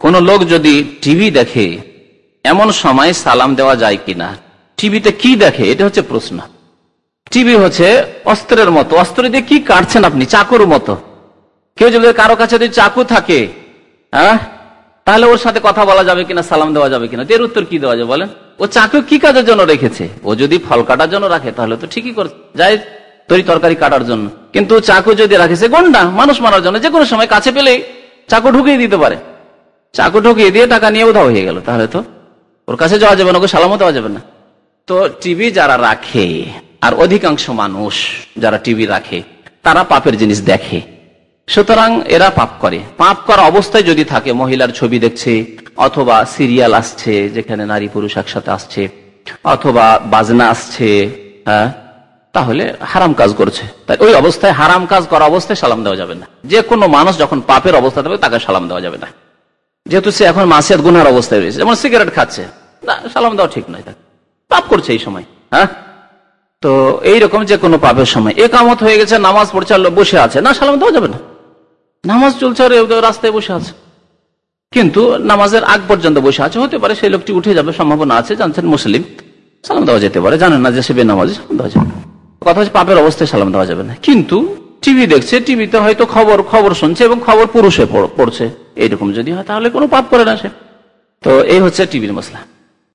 কোন লোক যদি টিভি দেখে, এমন সময় সালাম দেওয়া যায় কিনা? টিভিতে কি দেখে? এটা হচ্ছে প্রশ্ন। টিভি হচ্ছে অস্ত্রের মতো। অস্ত্র দিয়ে কি কাটছেন আপনি? চাকুর মতো। কেউ যদি কারও কাছে যদি চাকু থাকে হ্যাঁ? তাহলে ওর সাথে কথা বলা যাবে কিনা, সালাম দেওয়া যাবে কিনা? এর উত্তর কি দেওয়া যাবে বলেন? ও চাকু কি কাজের জন্য রেখেছে? ও যদি ফল কাটার জন্য রাখে, তাহলে তো ঠিকই করে, যাই তরি তরকারি কাটার জন্য। কিন্তু চাকু যদি রাখেছে গন্ডা, মানুষ মারার জন্য। যে কোনো সময় কাছে পেলে চাকু ঢুকিয়ে দিতে পারে। চাকু ঢুকিয়ে দিয়ে টাকা নিয়ে উধাও হয়ে গেল, তাহলে তো? ওর কাছে যাওয়া যাবে না, ওকে সালামও দেওয়া যাবে না। তো টিভি যারা রাখে, আর অধিকাংশ মানুষ যারা টিভি রাখে, তারা পাপের জিনিস দেখে। সুতরাং এরা পাপ করে। পাপ করা অবস্থায় যদি থাকে, মহিলার ছবি দেখছে, অথবা সিরিয়াল আসছে, যেখানে নারী পুরুষ একসাথে আসছে, অথবা বাজনা আসছে হ্যাঁ তাহলে হারাম কাজ করছে। তাই ওই অবস্থায় হারাম কাজ করা অবস্থায় সালাম দেওয়া যাবে না। যে কোনো মানুষ যখন পাপের অবস্থা থাকবে, তাকে সালাম দেওয়া যাবে না। যেহেতু সে এখন মাসিয়াত গুনার অবস্থায় রয়েছে, যেমন সিগারেট খাচ্ছে। না, সালাম দেওয়া ঠিক নয় তাকে। পাপ করছে এই সময় হ্যাঁ? তো এইরকম যে কোনো পাপের সময়। একামত হয়ে গেছে, নামাজ পড়ছে বসে আছে। না, সালাম দেওয়া যাবে না। নামাজ চলছে আর রাস্তায় বসে আছে। কিন্তু নামাজের আগ পর্যন্ত বসে আছে, হতে পারে সেই লোকটি উঠে যাবে, সম্ভাবনা আছে, জানছেন মুসলিম। সালাম দেওয়া যেতে পারে, জানেন না যে সে বেনামাজি, সালাম দেওয়া যাবে কথা হচ্ছে পাপের অবস্থায় সালাম দেওয়া যাবে না। কিন্তু টিভি দেখছে, টিভিতে হয়তো খবর খবর শুনছে এবং খবর পুরুষে পড়- পড়ছে। এরকম যদি হয়, তাহলে কোনো পাপ করে না সে। তো এই হচ্ছে টিভির মশলা।